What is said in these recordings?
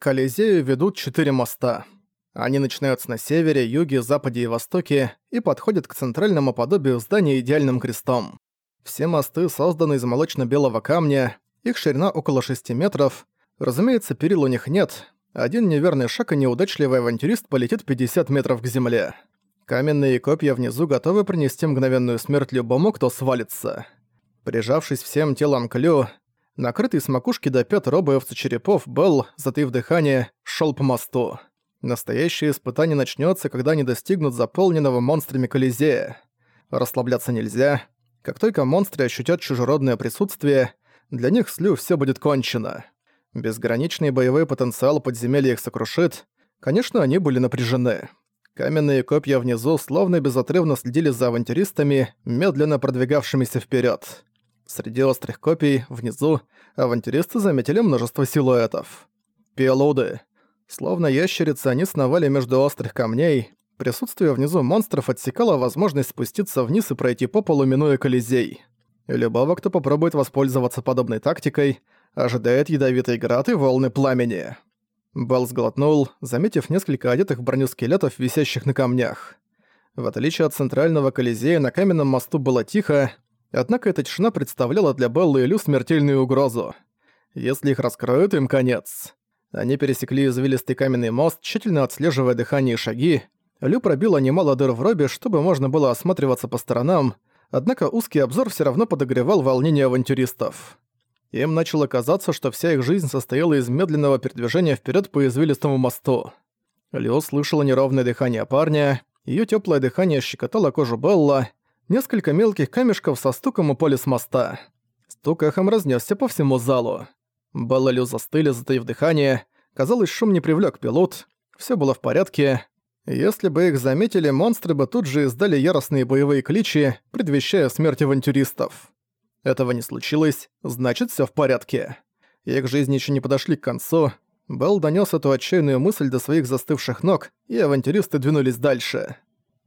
К Колизею ведут четыре моста. Они начинаются на севере, юге, западе и востоке и подходят к центральному подобию здания идеальным крестом. Все мосты созданы из молочно-белого камня, их ширина около 6 метров. Разумеется, перил у них нет. Один неверный шаг и неудачливый авантюрист полетит 50 метров к земле. Каменные копья внизу готовы принести мгновенную смерть любому, кто свалится. Прижавшись всем телом к Лю, накрытый с макушки до пят робоевца черепов, Белл, затаив дыхание, шел по мосту. Настоящее испытание начнется, когда они достигнут заполненного монстрами Колизея. Расслабляться нельзя. Как только монстры ощутят чужеродное присутствие, для них с Лю всё будет кончено. Безграничный боевой потенциал подземелья их сокрушит. Конечно, они были напряжены. Каменные копья внизу словно безотрывно следили за авантюристами, медленно продвигавшимися вперед. Среди острых копий, внизу, авантюристы заметили множество силуэтов. Пиелуды. Словно ящерицы, они сновали между острых камней. Присутствие внизу монстров отсекало возможность спуститься вниз и пройти по полу, минуя Колизей. Любого, кто попробует воспользоваться подобной тактикой, ожидает ядовитый град и волны пламени. Белл сглотнул, заметив несколько одетых в броню скелетов, висящих на камнях. В отличие от центрального Колизея, на каменном мосту было тихо, однако эта тишина представляла для Беллы и Лю смертельную угрозу. Если их раскроют, им конец. Они пересекли извилистый каменный мост, тщательно отслеживая дыхание и шаги. Лю пробила немало дыр в робе, чтобы можно было осматриваться по сторонам, однако узкий обзор все равно подогревал волнение авантюристов. Им начало казаться, что вся их жизнь состояла из медленного передвижения вперед по извилистому мосту. Лео слышала неровное дыхание парня, ее теплое дыхание щекотало кожу Белла, несколько мелких камешков со стуком упали с моста. Стук эхом разнесся по всему залу. Белла и Лю застыли, затаив дыхание. Казалось, шум не привлек пилот. Все было в порядке. Если бы их заметили, монстры бы тут же издали яростные боевые кличи, предвещая смерть авантюристов. Этого не случилось, значит, все в порядке. Их жизни еще не подошли к концу. Белл донес эту отчаянную мысль до своих застывших ног, и авантюристы двинулись дальше.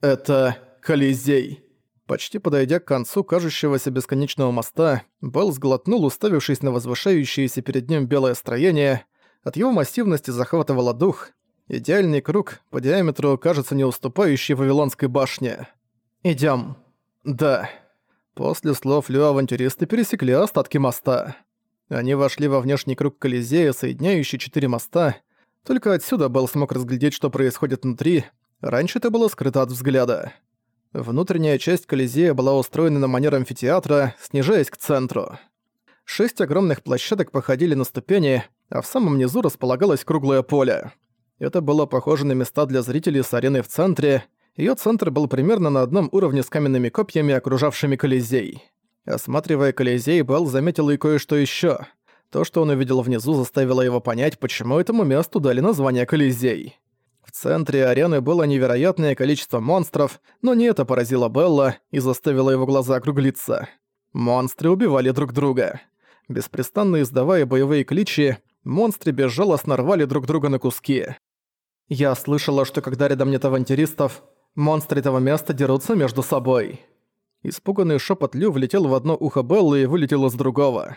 Это Колизей. Почти подойдя к концу кажущегося бесконечного моста, Белл сглотнул, уставившись на возвышающееся перед ним белое строение. От его массивности захватывало дух. Идеальный круг, по диаметру, кажется не уступающий Вавилонской башне. Идем. Да. После слов Лю авантюристы пересекли остатки моста. Они вошли во внешний круг Колизея, соединяющий четыре моста. Только отсюда Белл смог разглядеть, что происходит внутри. Раньше это было скрыто от взгляда. Внутренняя часть Колизея была устроена на манер амфитеатра, снижаясь к центру. Шесть огромных площадок походили на ступени, а в самом низу располагалось круглое поле. Это было похоже на места для зрителей с ареной в центре, Её центр был примерно на одном уровне с каменными копьями, окружавшими Колизей. Осматривая Колизей, Белл заметил и кое-что ещё. То, что он увидел внизу, заставило его понять, почему этому месту дали название Колизей. В центре арены было невероятное количество монстров, но не это поразило Белла и заставило его глаза округлиться. Монстры убивали друг друга. Беспрестанно издавая боевые кличи, монстры безжалостно рвали друг друга на куски. Я слышала, что когда рядом нет авантюристов, Монстры этого места дерутся между собой. Испуганный шепот Лю влетел в одно ухо Беллы и вылетел из другого.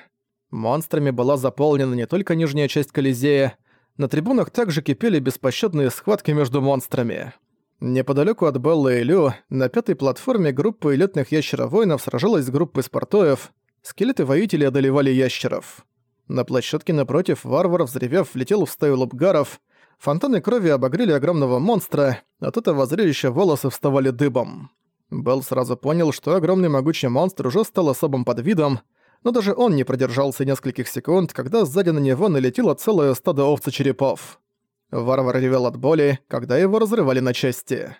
Монстрами была заполнена не только нижняя часть Колизея, на трибунах также кипели беспощадные схватки между монстрами. Неподалеку от Беллы и Лю, на пятой платформе группа элитных ящеровоинов сражалась с группой спартоев, скелеты-воители одолевали ящеров. На площадке напротив варвар, взревев, влетел в стаю лобгаров, Фонтаны крови обогрели огромного монстра, от этого зрелища волосы вставали дыбом. Белл сразу понял, что огромный могучий монстр уже стал особым подвидом, но даже он не продержался нескольких секунд, когда сзади на него налетело целое стадо овца-черепов. Варвар ревел от боли, когда его разрывали на части.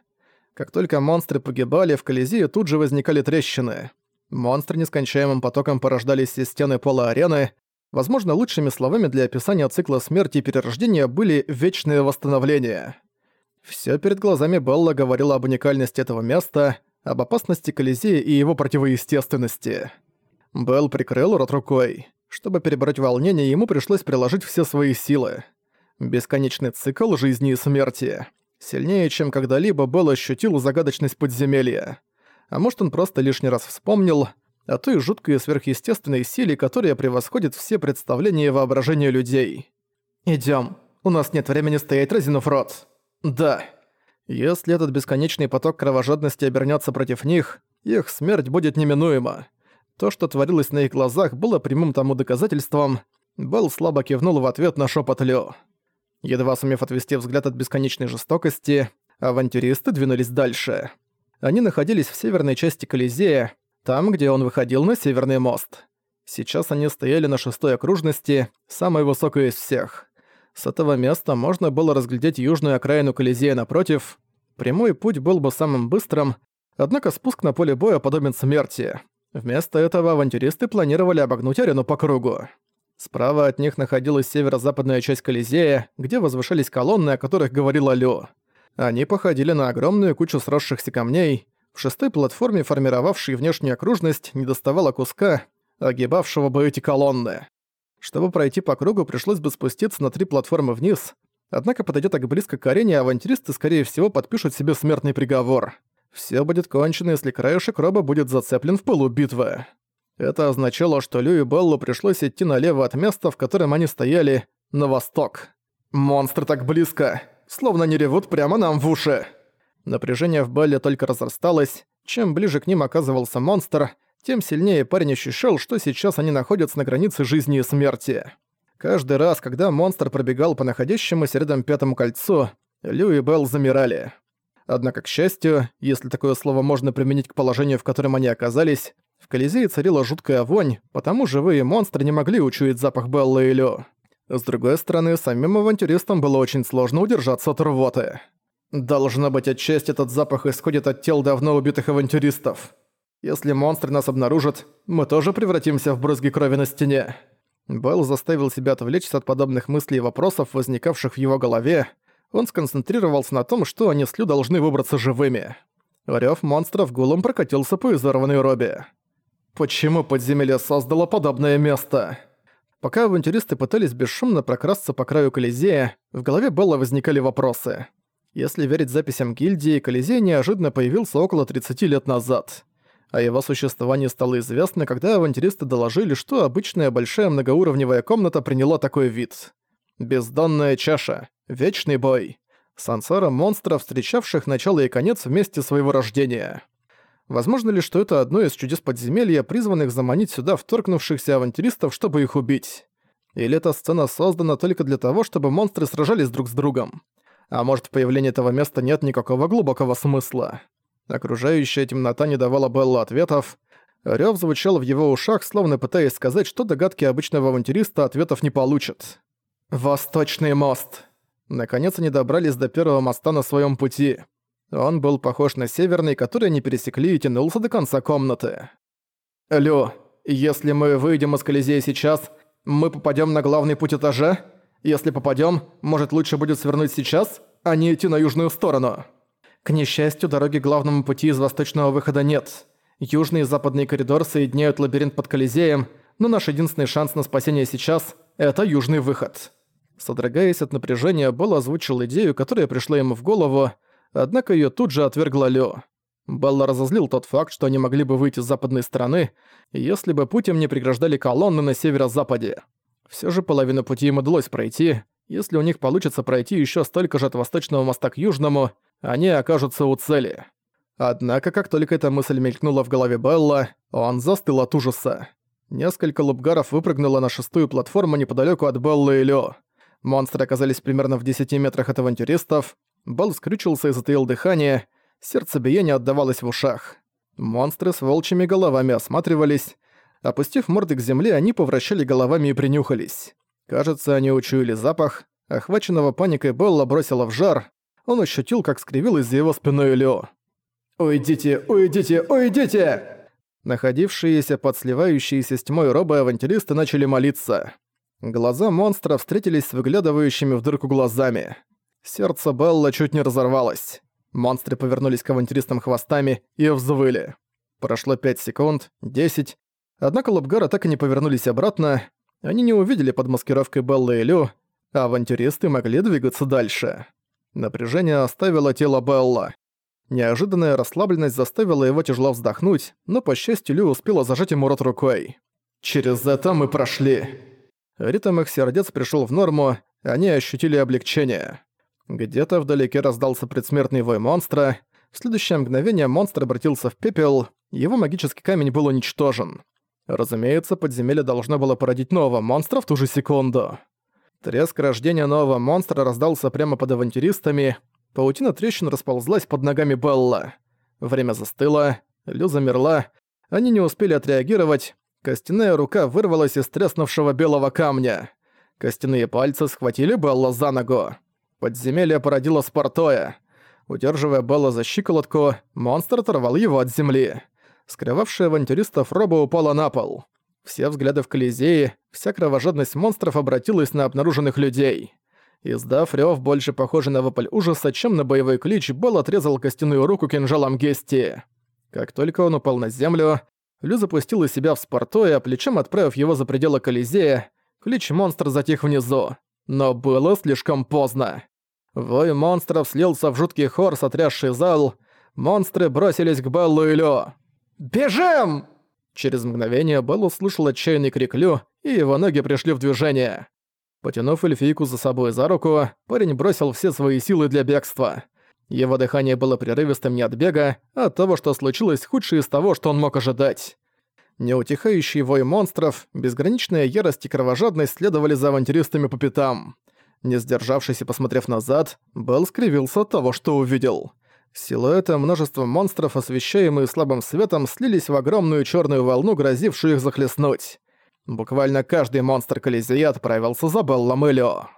Как только монстры погибали, в Колизее тут же возникали трещины. Монстры нескончаемым потоком порождались из стены пола арены, Возможно, лучшими словами для описания цикла смерти и перерождения были «вечное восстановление». Всё перед глазами Белла говорило об уникальности этого места, об опасности Колизея и его противоестественности. Белл прикрыл рот рукой. Чтобы перебороть волнение, ему пришлось приложить все свои силы. Бесконечный цикл жизни и смерти. Сильнее, чем когда-либо, Белл ощутил загадочность подземелья. А может, он просто лишний раз вспомнил, о той жуткой сверхъестественной силе, которая превосходит все представления и воображения людей. «Идём. У нас нет времени стоять, разинув рот. Да. Если этот бесконечный поток кровожадности обернется против них, их смерть будет неминуема. То, что творилось на их глазах, было прямым тому доказательством. Белл слабо кивнул в ответ на шепот Лю. Едва сумев отвести взгляд от бесконечной жестокости, авантюристы двинулись дальше. Они находились в северной части Колизея, там, где он выходил на Северный мост. Сейчас они стояли на шестой окружности, самой высокой из всех. С этого места можно было разглядеть южную окраину Колизея напротив. Прямой путь был бы самым быстрым, однако спуск на поле боя подобен смерти. Вместо этого авантюристы планировали обогнуть арену по кругу. Справа от них находилась северо-западная часть Колизея, где возвышались колонны, о которых говорил Лю. Они походили на огромную кучу сросшихся камней. В шестой платформе, формировавшей внешнюю окружность, недоставало куска, огибавшего бы эти колонны. Чтобы пройти по кругу, пришлось бы спуститься на три платформы вниз, однако подойдя так близко к арене, авантюристы, скорее всего, подпишут себе смертный приговор. Все будет кончено, если краешек роба будет зацеплен в битвы. Это означало, что Лю и Беллу пришлось идти налево от места, в котором они стояли, на восток. «Монстры так близко! Словно не ревут прямо нам в уши!» Напряжение в Белле только разрасталось. Чем ближе к ним оказывался монстр, тем сильнее парень ощущал, что сейчас они находятся на границе жизни и смерти. Каждый раз, когда монстр пробегал по находящемуся рядом пятому кольцу, Лю и Белл замирали. Однако, к счастью, если такое слово можно применить к положению, в котором они оказались, в Колизее царила жуткая вонь, потому живые монстры не могли учуять запах Беллы и Лю. С другой стороны, самим авантюристам было очень сложно удержаться от рвоты. Должно быть, отчасти этот запах исходит от тел давно убитых авантюристов. Если монстры нас обнаружат, мы тоже превратимся в брызги крови на стене». Белл заставил себя отвлечься от подобных мыслей и вопросов, возникавших в его голове. Он сконцентрировался на том, что они с Лю должны выбраться живыми. Рёв монстров гулом прокатился по изорванной робе. Почему подземелье создало подобное место? Пока авантюристы пытались бесшумно прокрасться по краю Колизея, в голове Белла возникали вопросы. Если верить записям гильдии, Колизей неожиданно появился около 30 лет назад. О его существовании стало известно, когда авантюристы доложили, что обычная большая многоуровневая комната приняла такой вид. Бездонная чаша. Вечный бой. Сансара монстров, встречавших начало и конец вместе своего рождения. Возможно ли, что это одно из чудес подземелья, призванных заманить сюда вторгнувшихся авантюристов, чтобы их убить? Или эта сцена создана только для того, чтобы монстры сражались друг с другом? А может, в появлении этого места нет никакого глубокого смысла? Окружающая темнота не давала Беллу ответов. Рёв звучал в его ушах, словно пытаясь сказать, что догадки обычного авантюриста ответов не получат. «Восточный мост!» Наконец они добрались до первого моста на своем пути. Он был похож на северный, который они пересекли и тянулся до конца комнаты. «Лё, если мы выйдем из Колизея сейчас, мы попадем на главный путь этажа? Если попадем, может лучше будет свернуть сейчас, а не идти на южную сторону?» К несчастью, дороги к главному пути из восточного выхода нет. Южный и западный коридор соединяют лабиринт под Колизеем, но наш единственный шанс на спасение сейчас – это южный выход. Содрогаясь от напряжения, Белл озвучил идею, которая пришла ему в голову, однако ее тут же отвергла Лё. Белла разозлил тот факт, что они могли бы выйти с западной стороны, если бы путем не преграждали колонны на северо-западе. Все же половину пути им удалось пройти. Если у них получится пройти еще столько же от восточного моста к южному – они окажутся у цели. Однако, как только эта мысль мелькнула в голове Белла, он застыл от ужаса. Несколько лупгаров выпрыгнуло на шестую платформу неподалеку от Беллы и Лё. Монстры оказались примерно в 10 метрах от авантюристов. Белл скрючился и затаил дыхание, сердцебиение отдавалось в ушах. Монстры с волчьими головами осматривались. Опустив морды к земле, они повращали головами и принюхались. Кажется, они учуяли запах. Охваченного паникой Белла бросила в жар он ощутил, как скривилась за его спиной Лео. «Уйдите, уйдите, уйдите!» Находившиеся под сливающиеся с тьмой робы-авантюристы начали молиться. Глаза монстра встретились с выглядывающими в дырку глазами. Сердце Белла чуть не разорвалось. Монстры повернулись к авантюристам хвостами и взвыли. Прошло 5 секунд, 10. Однако Лобгара так и не повернулись обратно. Они не увидели под маскировкой Белла и Лю, а авантюристы могли двигаться дальше. Напряжение оставило тело Белла. Неожиданная расслабленность заставила его тяжело вздохнуть, но, по счастью, Лю успела зажать ему рот рукой. «Через это мы прошли». Ритм их сердец пришел в норму, они ощутили облегчение. Где-то вдалеке раздался предсмертный вой монстра. В следующее мгновение монстр обратился в пепел, его магический камень был уничтожен. Разумеется, подземелье должно было породить нового монстра в ту же секунду. Треск рождения нового монстра раздался прямо под авантюристами. Паутина трещин расползлась под ногами Белла. Время застыло, Лю замерла. Они не успели отреагировать. Костяная рука вырвалась из треснувшего белого камня. Костяные пальцы схватили Белла за ногу. Подземелье породило Спартоя. Удерживая Белла за щиколотку, монстр оторвал его от земли. Скрывавшая авантюристов роба упала на пол. Все взгляды в Колизее, вся кровожадность монстров обратилась на обнаруженных людей. Издав рёв, больше похожий на вопль ужаса, чем на боевой клич, Белл отрезал костяную руку кинжалом Гести. Как только он упал на землю, Лю запустил из себя в Спартоя, плечом отправив его за пределы Колизея, клич монстра затих внизу. Но было слишком поздно. Вой монстров слился в жуткий хор, сотрясший зал. Монстры бросились к Беллу и Лю. «Бежим!» Через мгновение Белл услышал отчаянный крик Лю, и его ноги пришли в движение. Потянув эльфийку за собой за руку, парень бросил все свои силы для бегства. Его дыхание было прерывистым не от бега, а от того, что случилось худшее из того, что он мог ожидать. Неутихающий вой монстров, безграничная ярость и кровожадность следовали за авантюристами по пятам. Не сдержавшись и посмотрев назад, Белл скривился от того, что увидел. Силуэты множества монстров, освещаемые слабым светом, слились в огромную черную волну, грозившую их захлестнуть. Буквально каждый монстр Колизея отправился за Беллом Элио.